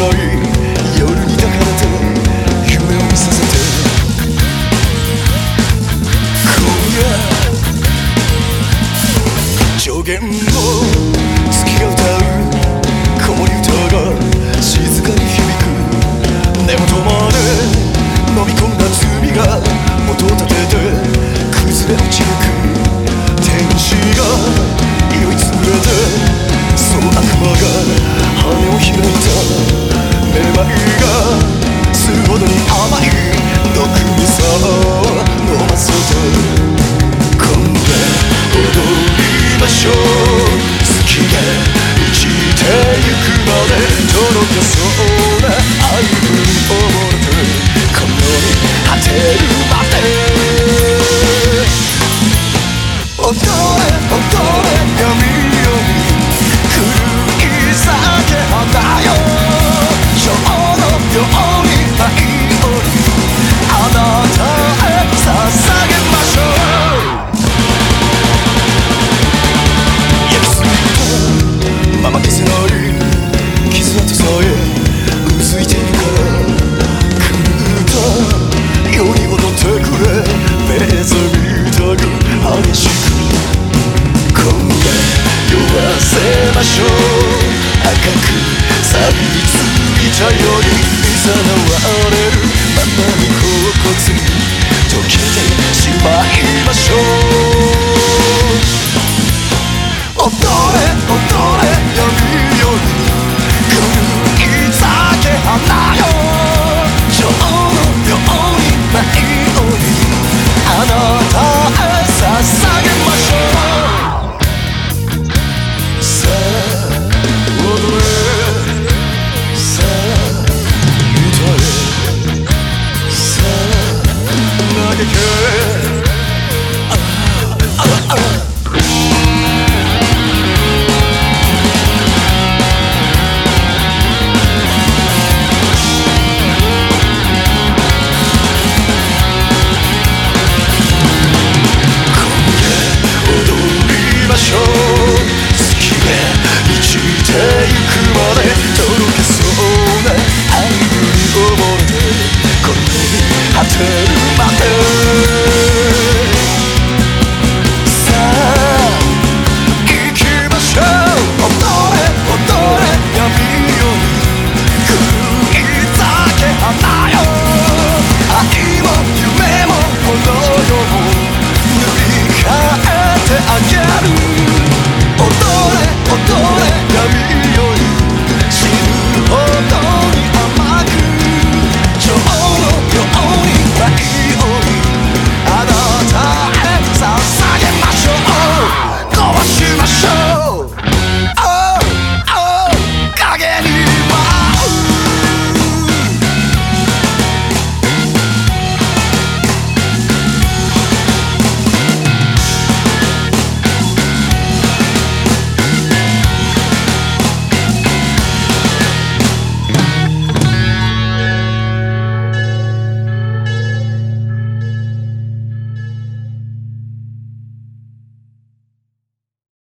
夜に抱かれて夢を見させて。今夜上限の月が歌う子守歌が静かに響く。根元まで飲み込んだ罪が音を立てて崩れ落ちるく天使が酔いつぶれてその悪魔が羽を開いた。めまいがするほどに甘い。毒味さ飲ませて今度踊りましょう好きで生きてゆくまでとろけそうな愛分をもれてこの世に果てるましょう。赤く錆びついたよりいざなわれるままの恍惚に溶けてしまいましょう。